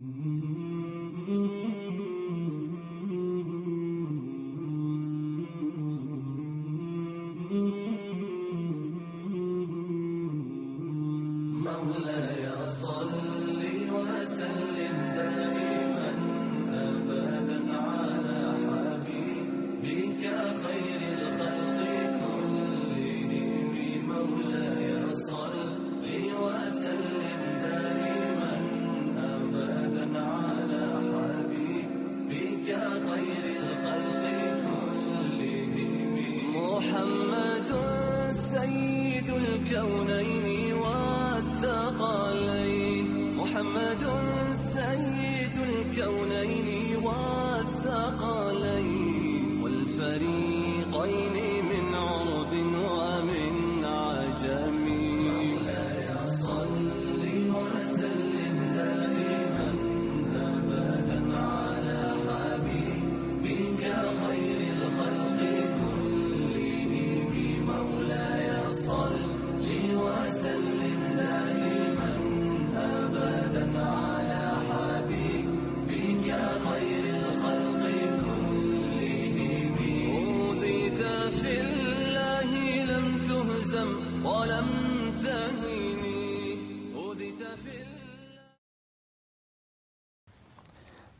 Mm-hmm.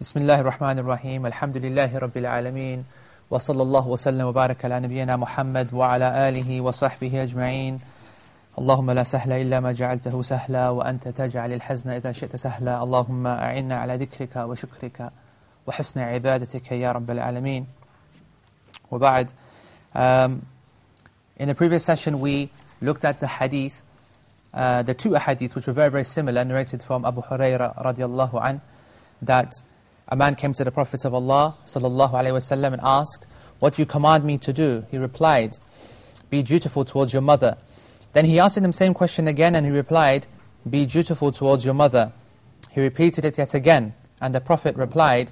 بسم الله الرحمن الرحيم الحمد لله رب العالمين وصلى الله وسلم وبارك على نبينا محمد وعلى آله وصحبه أجمعين اللهم لا سهل إلا ما جعلته سهلا وأنت تجعل الحزن إذا شئت سهلا اللهم أعنا على ذكرك وشكرك وحسن عبادتك يا رب العالمين وبعد um, In the previous session we looked at the hadith uh, the two hadith which were very very similar narrated from Abu Huraira radiallahu an that a man came to the Prophet of Allah sallallahu alaihi wasallam and asked, "What do you command me to do?" He replied, "Be dutiful towards your mother." Then he asked him the same question again and he replied, "Be dutiful towards your mother." He repeated it yet again and the Prophet replied,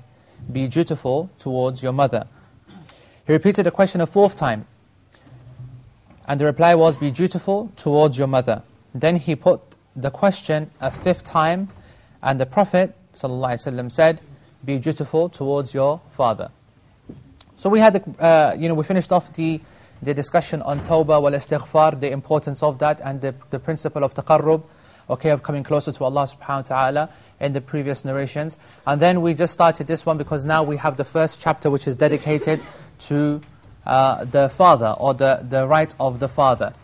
"Be dutiful towards your mother." He repeated the question a fourth time and the reply was, "Be dutiful towards your mother." Then he put the question a fifth time and the Prophet ﷺ said, "Be dutiful towards your father." So we had, the, uh, you know, we finished off the the discussion on tawbah wal istighfar, the importance of that, and the the principle of taqarrub, okay, of coming closer to Allah subhanahu wa taala in the previous narrations. And then we just started this one because now we have the first chapter which is dedicated to uh, the father or the the right of the father,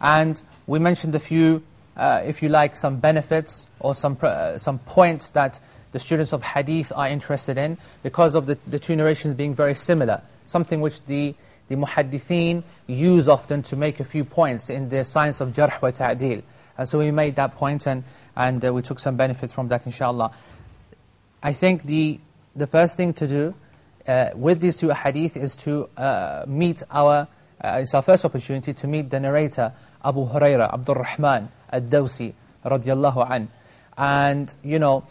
and we mentioned a few, uh, if you like, some benefits or some uh, some points that the students of hadith are interested in because of the, the two narrations being very similar. Something which the, the muhaddithin use often to make a few points in the science of jarh wa ta'dil. And so we made that point and, and uh, we took some benefits from that inshallah. I think the, the first thing to do uh, with these two hadith is to uh, meet our, uh, it's our first opportunity to meet the narrator, Abu Huraira, Abdul Rahman, Ad-Dawsi, radiallahu an. And, you know,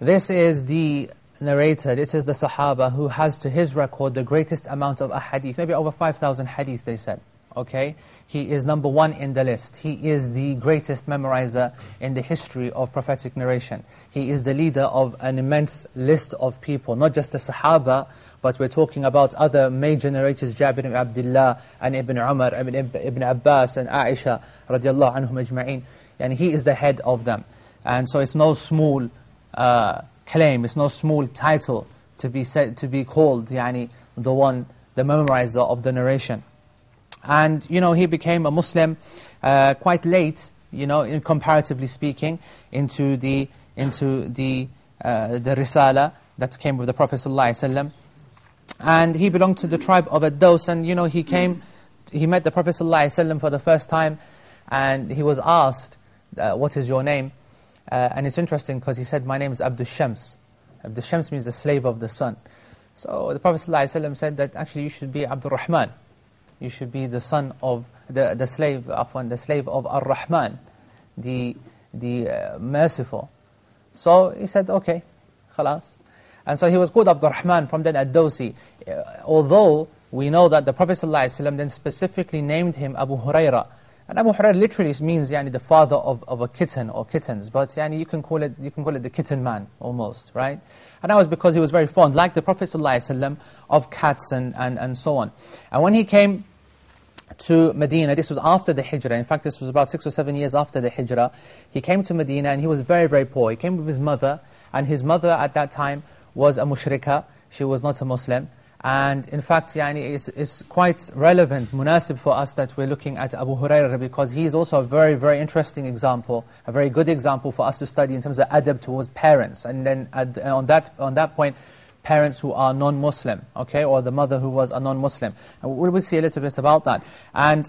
this is the narrator, this is the Sahaba who has to his record the greatest amount of ahadith, maybe over 5,000 hadith they said. Okay? He is number one in the list. He is the greatest memorizer in the history of prophetic narration. He is the leader of an immense list of people, not just the Sahaba, but we're talking about other major narrators, Jabir ibn Abdullah, and Ibn Umar, Ibn, Ibn Abbas, and Aisha, radiallahu anhum ajma'in. And he is the head of them. And so it's no small uh, claim, it's no small title to be said, to be called yani, the one, the memorizer of the narration. And, you know, he became a Muslim uh, quite late, you know, in comparatively speaking, into the, into the, uh, the Risala that came with the Prophet sallallahu alaihi wasallam And he belonged to the tribe of Ad-Daws, and, you know, he came, he met the Prophet sallallahu alaihi wasallam for the first time, and he was asked, uh, what is your name? Uh, and it's interesting because he said, my name is Abdul Shams. Abdul Shams means the slave of the sun. So the Prophet ﷺ said that actually you should be Abdul Rahman. You should be the son of, the, the slave, afwan, the slave of Ar-Rahman, the, the uh, merciful. So he said, okay, khalas. And so he was called Abdul Rahman from then Ad-Dawsi. Uh, although we know that the Prophet ﷺ then specifically named him Abu Huraira, And Abu Hurairah literally means yani, the father of, of a kitten or kittens, but yani, you, can call it, you can call it the kitten man, almost, right? And that was because he was very fond, like the Prophet ﷺ, of cats and, and, and so on. And when he came to Medina, this was after the Hijrah, in fact this was about six or seven years after the Hijrah, he came to Medina and he was very, very poor. He came with his mother, and his mother at that time was a mushrika, she was not a Muslim. And in fact, yani, it's, it's quite relevant, munasib for us that we're looking at Abu Hurairah because he is also a very, very interesting example, a very good example for us to study in terms of adab towards parents. And then on, that, on that point, parents who are non-Muslim, okay, or the mother who was a non-Muslim. And we will see a little bit about that. And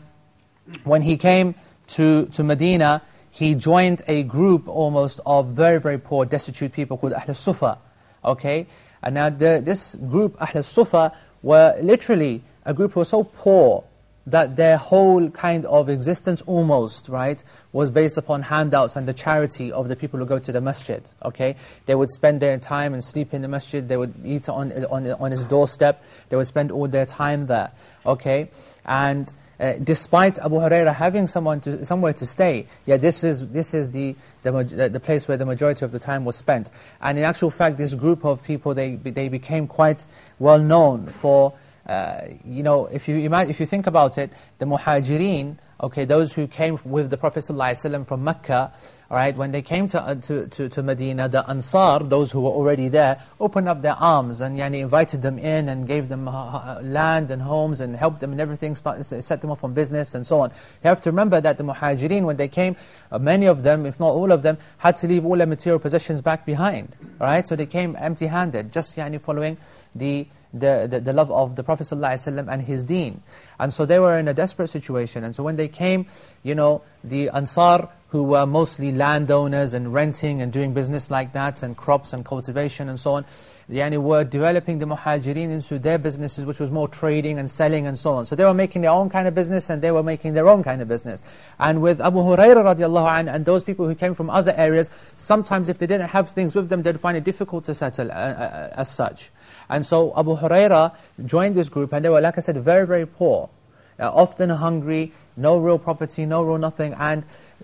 when he came to, to Medina, he joined a group almost of very, very poor, destitute people called Ahl Sufa, okay? And now the, this group, Ahl Sufa, were literally a group who were so poor that their whole kind of existence almost, right, was based upon handouts and the charity of the people who go to the masjid, okay? They would spend their time and sleep in the masjid, they would eat on, on, on his doorstep, they would spend all their time there, okay? And uh, despite Abu Huraira having someone to, somewhere to stay, yeah, this is, this is the, the, the place where the majority of the time was spent. And in actual fact, this group of people, they, they became quite well known for, uh, you know, if you, if you think about it, the muhajirin, okay, those who came with the Prophet ﷺ from Mecca, all right, when they came to, uh, to, to, to, Medina, the Ansar, those who were already there, opened up their arms and yani, invited them in and gave them uh, uh, land and homes and helped them in everything, start, set them up on business and so on. You have to remember that the Muhajirin, when they came, uh, many of them, if not all of them, had to leave all their material possessions back behind. All right, so they came empty-handed, just yani, following the the, the, the, love of the Prophet ﷺ and his deen. And so they were in a desperate situation. And so when they came, you know, the Ansar, who were mostly landowners and renting and doing business like that, and crops and cultivation and so on, yani were developing the muhajirin into their businesses, which was more trading and selling and so on. So they were making their own kind of business, and they were making their own kind of business. And with Abu Hurairah radiallahu anh, and those people who came from other areas, sometimes if they didn't have things with them, they'd find it difficult to settle uh, uh, as such. And so Abu Huraira joined this group, and they were, like I said, very, very poor. Uh, often hungry, no real property, no real nothing. And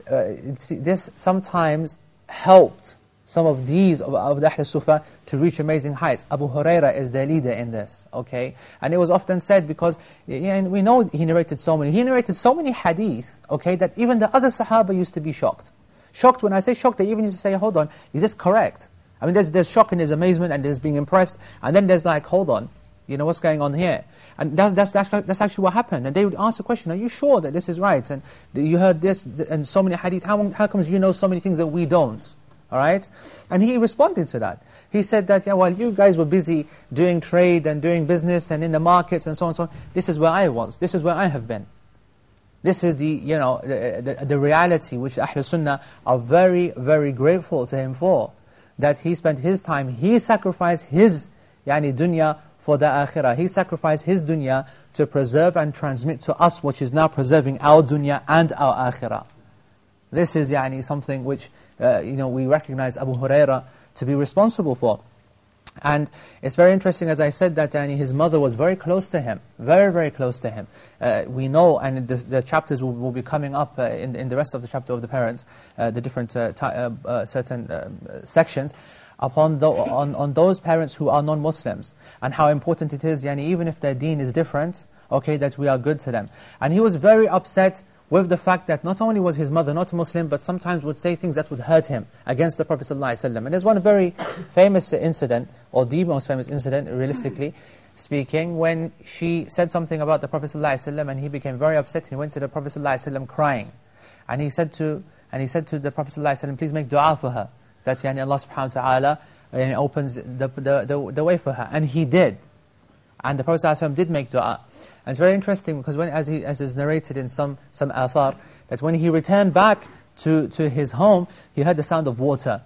uh, this sometimes helped some of these of, of the Ahl Sufa to reach amazing heights. Abu Huraira is their leader in this, okay? And it was often said because, yeah, we know he narrated so many, he narrated so many hadith, okay, that even the other Sahaba used to be shocked. Shocked, when I say shocked, they even used to say, hold on, is this correct? I mean, there's, there's shock and there's amazement and there's being impressed, and then there's like, hold on, you know, what's going on here? And that, that's, that's, that's actually what happened. And they would ask the question, are you sure that this is right? And you heard this and so many hadith, how, how comes you know so many things that we don't? All right? And he responded to that. He said that, yeah, while you guys were busy doing trade and doing business and in the markets and so on and so on, this is where I was. This is where I have been. This is the, you know, the, the, the reality which Ahl Sunnah are very, very grateful to him for that he spent his time, he sacrificed his yani, dunya for the akhirah. He sacrificed his dunya to preserve and transmit to us, which is now preserving our dunya and our akhirah. This is yani, something which uh, you know, we recognize Abu Huraira to be responsible for. And it's very interesting, as I said, that yani, his mother was very close to him, very, very close to him. Uh, we know, and the, chapters will, will, be coming up uh, in, in the rest of the chapter of the parents, uh, the different uh, uh, uh, certain sections, upon the, on, on those parents who are non-Muslims, and how important it is, yani, even if their deen is different, okay, that we are good to them. And he was very upset with the fact that not only was his mother not Muslim, but sometimes would say things that would hurt him against the Prophet ﷺ. And there's one very famous incident, or the most famous incident, realistically speaking, when she said something about the Prophet ﷺ and he became very upset. He went to the Prophet ﷺ crying. And he said to, and he said to the Prophet ﷺ, please make dua for her. That yani, Allah subhanahu wa ta'ala yani, opens the, the, the, the way for her. And he did. And the Prophet ﷺ did make dua. And it's very interesting because when, as, he, as is narrated in some, some athar, that when he returned back to, to his home, he heard the sound of water.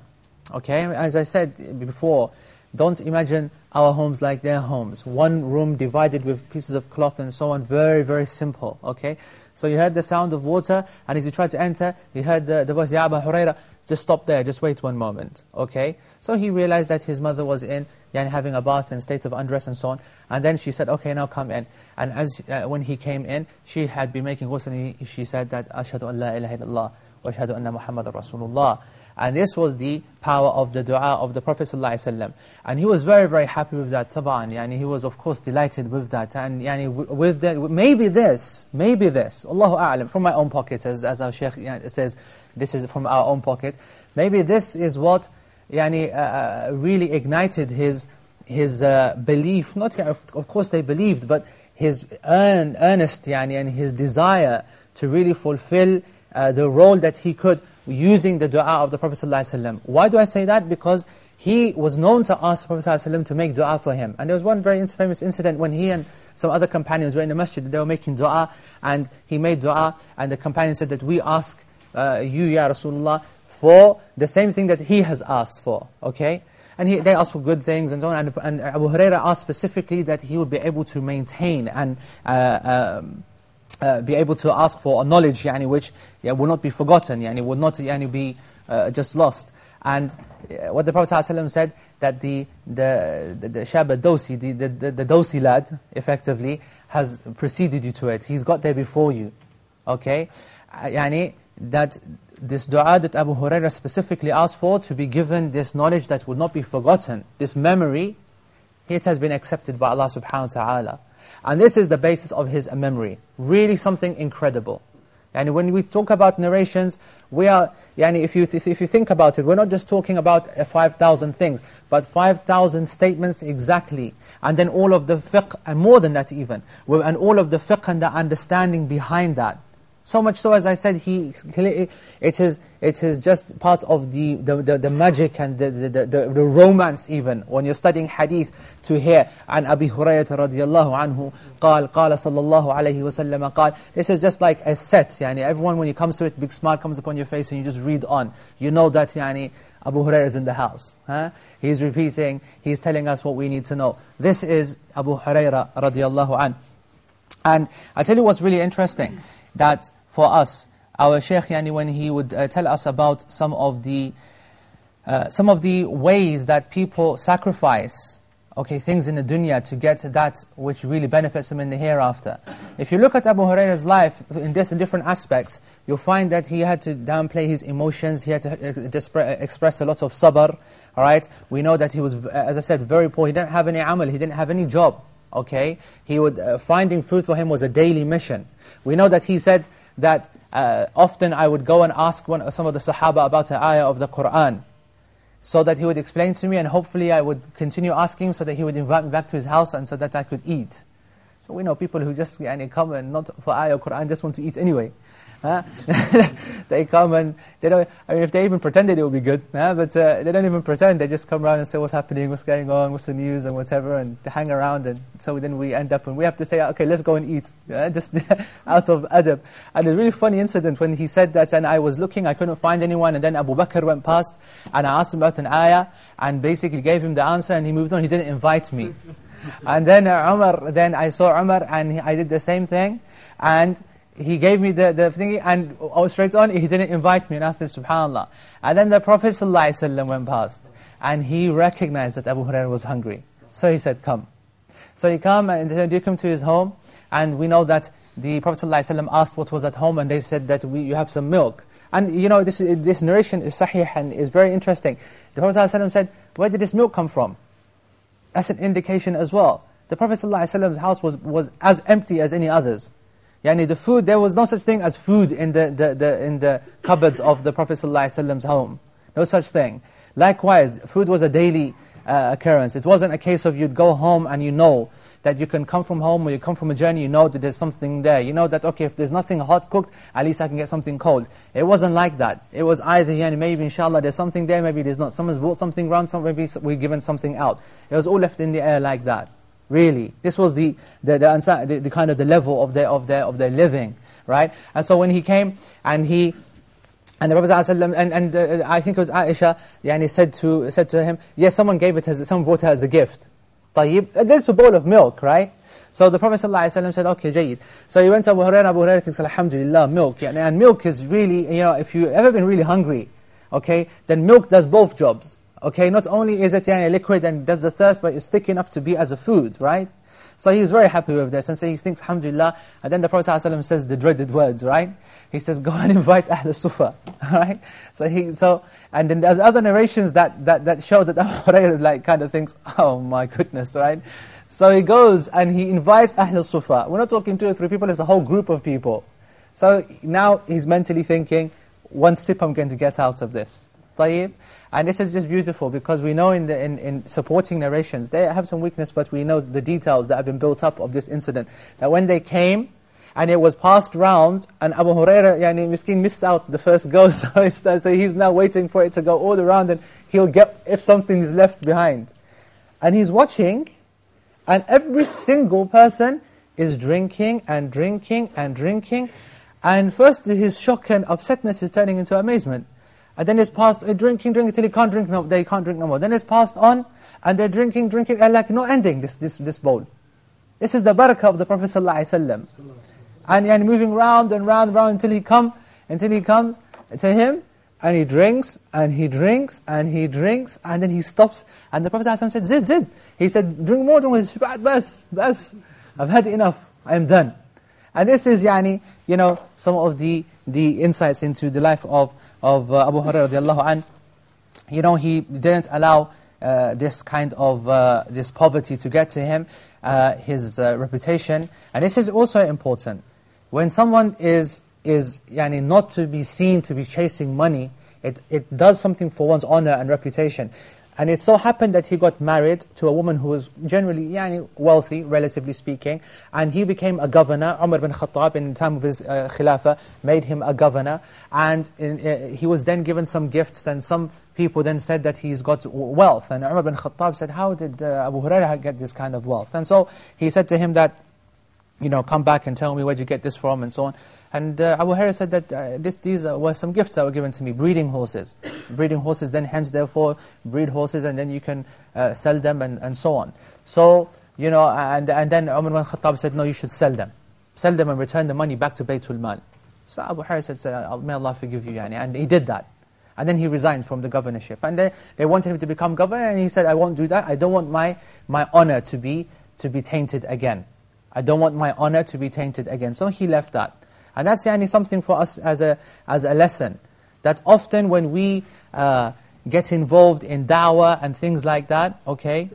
Okay, as I said before, don't imagine our homes like their homes. One room divided with pieces of cloth and so on. Very, very simple, okay? So you heard the sound of water, and as you tried to enter, you heard the, the voice, Ya Abu Huraira, just stop there, just wait one moment, okay? So he realized that his mother was in, yani having a bath and state of undress and so on. And then she said, okay, now come in. And as uh, when he came in, she had been making ghusl, and he, she said that, Ashhadu an la ilaha illallah, wa ashhadu anna Muhammadan Rasulullah. And this was the power of the dua of the Prophet ﷺ. And he was very, very happy with that, taban. Yani he was, of course, delighted with that. And yani with that, maybe this, maybe this, Allahu A'lam, from my own pocket, as, as our Shaykh says, this is from our own pocket. Maybe this is what yani, uh, uh, really ignited his, his uh, belief. Not, of course they believed, but his earn, earnest yani, and his desire to really fulfill uh, the role that he could using the dua of the Prophet ﷺ. Why do I say that? Because he was known to ask the Prophet ﷺ to make dua for him. And there was one very famous incident when he and some other companions were in the masjid, they were making dua, and he made dua, and the companion said that we ask uh, you, Ya Rasulullah, for the same thing that he has asked for, okay? And he, they asked for good things and so on, and, and Abu Huraira asked specifically that he would be able to maintain and uh, um, uh, be able to ask for a knowledge yani, which yeah, will not be forgotten, yani, will not yani, be uh, just lost. And uh, what the Prophet ﷺ said, that the, the, the, the Shab dosi the, the, the, the Dosi lad, effectively, has preceded you to it. He's got there before you. Okay? Uh, yani, that this dua that Abu Hurairah specifically asked for, to be given this knowledge that would not be forgotten, this memory, it has been accepted by Allah subhanahu wa ta'ala. And this is the basis of his memory. Really something incredible. And when we talk about narrations, we are, yani if you, if, you think about it, we're not just talking about uh, 5,000 things, but 5,000 statements exactly. And then all of the fiqh, and more than that even, and all of the fiqh and the understanding behind that. So much so, as I said, he it is it is just part of the the, the, the magic and the, the, the, the romance even when you're studying hadith to hear عن أبي هريرة رضي الله عنه قال قال صلى الله عليه وسلم قال This is just like a set. Yani everyone when you come to it, big smile comes upon your face and you just read on. You know that yani Abu Hurairah is in the house. Huh? He's repeating, he's telling us what we need to know. This is Abu Hurairah radiallahu anh. And I tell you what's really interesting that for us, our Shaykh, yani, when he would uh, tell us about some of the uh, some of the ways that people sacrifice okay, things in the dunya to get that which really benefits them in the hereafter. If you look at Abu Hurairah's life in, this, different aspects, you'll find that he had to downplay his emotions, he had to uh, express a lot of sabr, all right? We know that he was, as I said, very poor. He didn't have any amal, he didn't have any job, okay? He would, uh, finding food for him was a daily mission. We know that he said that uh, often I would go and ask one, some of the Sahaba about an ayah of the Qur'an, so that he would explain to me, and hopefully I would continue asking so that he would invite me back to his house and so that I could eat. So we know people who just yani, come and not for ayah of Qur'an, just want to eat anyway. Huh? they come and they don't. I mean, if they even pretended it would be good, huh? but uh, they don't even pretend. They just come around and say what's happening, what's going on, what's the news, and whatever, and to hang around. And so then we end up and we have to say, okay, let's go and eat, just out of adab. And a really funny incident when he said that, and I was looking, I couldn't find anyone, and then Abu Bakr went past, and I asked him about an ayah, and basically gave him the answer, and he moved on. He didn't invite me. and then uh, Umar, then I saw Umar, and he, I did the same thing, and he gave me the, the thing, and I was straight on, he didn't invite me, nothing, subhanAllah. And then the Prophet ﷺ went past, and he recognized that Abu Hurairah was hungry. So he said, come. So he came, and he said, you come to his home? And we know that the Prophet ﷺ asked what was at home, and they said that we, you have some milk. And you know, this, this narration is sahih and is very interesting. The Prophet ﷺ said, where did this milk come from? That's an indication as well. The Prophet ﷺ's house was, was as empty as any others. Yani the food, there was no such thing as food in the, the, the, in the cupboards of the Prophet ﷺ's home. No such thing. Likewise, food was a daily uh, occurrence. It wasn't a case of you'd go home and you know that you can come from home or you come from a journey, you know that there's something there. You know that, okay, if there's nothing hot cooked, at least I can get something cold. It wasn't like that. It was either, yani, maybe inshallah there's something there, maybe there's not. Someone's brought something around, some, maybe we're given something out. It was all left in the air like that Really, this was the the, the, the, the kind of the level of their of their of their living, right? And so when he came and he and the Prophet ﷺ, and, and uh, I think it was Aisha, yani said to said to him, yes, someone gave it as someone brought it as a gift. طيب, that's a bowl of milk, right? So the Prophet ﷺ said, okay, جيد. So he went to Abu Hurairah, Abu Hurairah thinks, Alhamdulillah, milk. And milk is really, you know, if you've ever been really hungry, okay, then milk does both jobs. Okay, not only is it yani, liquid and does the thirst, but it's thick enough to be as a food, right? So he was very happy with this, and so he thinks, alhamdulillah, and then the Prophet ﷺ says the dreaded words, right? He says, go and invite Ahl Sufa, right? So he, so, and then there's other narrations that, that, that show that Abu Hurairah like kind of thinks, oh my goodness, right? So he goes and he invites Ahl Sufa. We're not talking two or three people, it's a whole group of people. So now he's mentally thinking, one sip I'm going to get out of this. And this is just beautiful because we know in, the, in, in, supporting narrations, they have some weakness, but we know the details that have been built up of this incident. That when they came, and it was passed round, and Abu Huraira, yani miskin, missed out the first go, so, so he's now waiting for it to go all around, and he'll get, if something is left behind. And he's watching, and every single person is drinking, and drinking, and drinking, and first his shock and upsetness is turning into amazement. And then it's passed, uh, drinking, drinking, till he can't drink no they can't drink no more. Then it's passed on, and they're drinking, drinking, and like no ending, this, this, this bowl. This is the barakah of the Prophet ﷺ. And, and moving round and round and round until he come, until he comes to him, and he drinks, and he drinks, and he drinks, and then he stops. And the Prophet said, Zid, Zid. He said, drink more, drink more. Bas, bas. I've had enough. I am done. And this is, yani, you know, some of the, the insights into the life of of uh, Abu Hurairah radiallahu an, you know, he didn't allow uh, this kind of, uh, this poverty to get to him, uh, his uh, reputation. And this is also important. When someone is, is yani, not to be seen to be chasing money, it, it does something for one's honor and reputation. And it so happened that he got married to a woman who was generally yani, wealthy, relatively speaking, and he became a governor. Umar bin Khattab, in the time of his uh, khilafah, made him a governor, and in, uh, he was then given some gifts, and some people then said that he's got wealth. And Umar bin Khattab said, how did uh, Abu Hurairah get this kind of wealth? And so he said to him that, you know, come back and tell me where you get this from, and so on. And uh, Abu Hurairah said that uh, this, these uh, were some gifts that were given to me, breeding horses. breeding horses, then hence therefore breed horses and then you can uh, sell them and, and so on. So, you know, and, and then Umar bin Khattab said, no, you should sell them. Sell them and return the money back to Baytul Mal. So Abu Hurairah said, may Allah forgive you, yani. and he did that. And then he resigned from the governorship. And they, they wanted him to become governor, and he said, I won't do that. I don't want my, my honor to be, to be tainted again. I don't want my honor to be tainted again. So he left that. And that's yani, something for us as a, as a lesson. That often when we uh, get involved in da'wah and things like that, okay,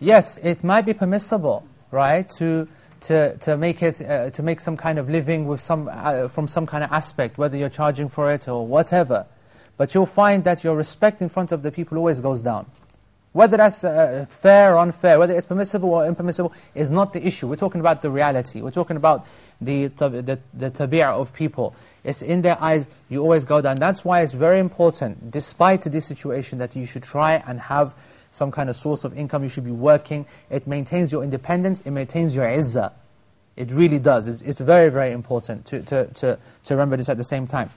yes, it might be permissible, right, to, to, to, make, it, uh, to make some kind of living with some, uh, from some kind of aspect, whether you're charging for it or whatever. But you'll find that your respect in front of the people always goes down. Whether that's uh, fair or unfair, whether it's permissible or impermissible, is not the issue. We're talking about the reality. We're talking about the, the, the tabi'ah of people. It's in their eyes, you always go down. That's why it's very important, despite this situation, that you should try and have some kind of source of income, you should be working. It maintains your independence, it maintains your izzah. It really does. It's, it's very, very important to, to, to, to remember this at the same time.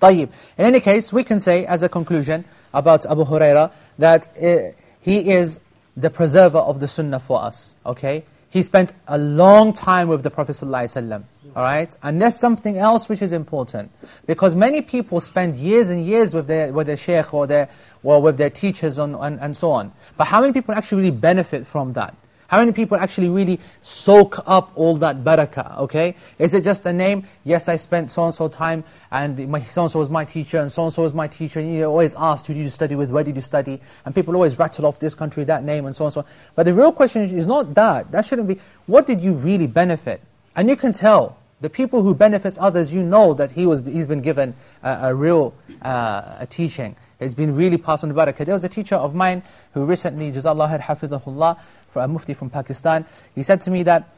طيب. In any case, we can say, as a conclusion about Abu Huraira, that uh, he is the preserver of the sunnah for us. Okay? He spent a long time with the Prophet ﷺ. All right? And there's something else which is important. Because many people spend years and years with their, with their sheikh or, their, or with their teachers and, and, and so on. But how many people actually benefit from that? How many people actually really soak up all that barakah, okay? Is it just a name? Yes, I spent so-and-so time, and so-and-so was my teacher, and so-and-so was my teacher, and you always asked, who did you study with, where did you study? And people always rattle off this country, that name, and so on and so on. But the real question is not that. That shouldn't be, what did you really benefit? And you can tell, the people who benefits others, you know that he was, he's been given a, a real uh, a teaching. It's been really passed on the barakah. There was a teacher of mine who recently, Jazallah had hafidhahullah, for a mufti from Pakistan, he said to me that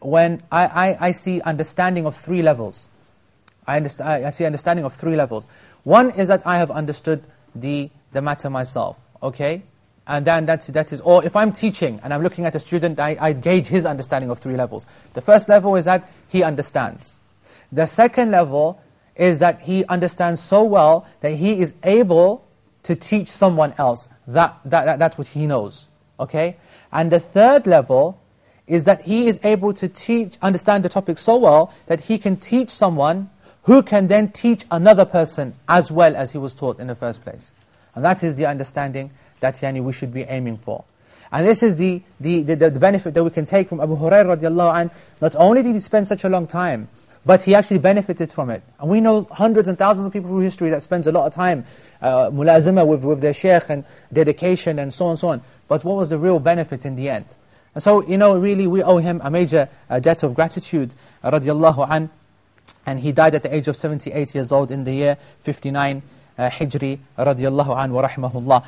when I, I, I see understanding of three levels, I, understand, I see understanding of three levels. One is that I have understood the, the matter myself, okay? And then that's, that is, or if I'm teaching and I'm looking at a student, I, I gauge his understanding of three levels. The first level is that he understands. The second level is that he understands so well that he is able to teach someone else. That, that, that, that's what he knows. Okay? And the third level is that he is able to teach, understand the topic so well that he can teach someone who can then teach another person as well as he was taught in the first place. And that is the understanding that yani, we should be aiming for. And this is the, the, the, the benefit that we can take from Abu Hurairah radiallahu anh. Not only did he spend such a long time, but he actually benefited from it. And we know hundreds and thousands of people through history that spends a lot of time uh, with, with their sheikh and dedication and so on and so on. But what was the real benefit in the end? And so, you know, really we owe him a major uh, debt of gratitude, radiallahu anh. And he died at the age of 78 years old in the year 59 uh, Hijri, radiallahu anh wa rahmahullah.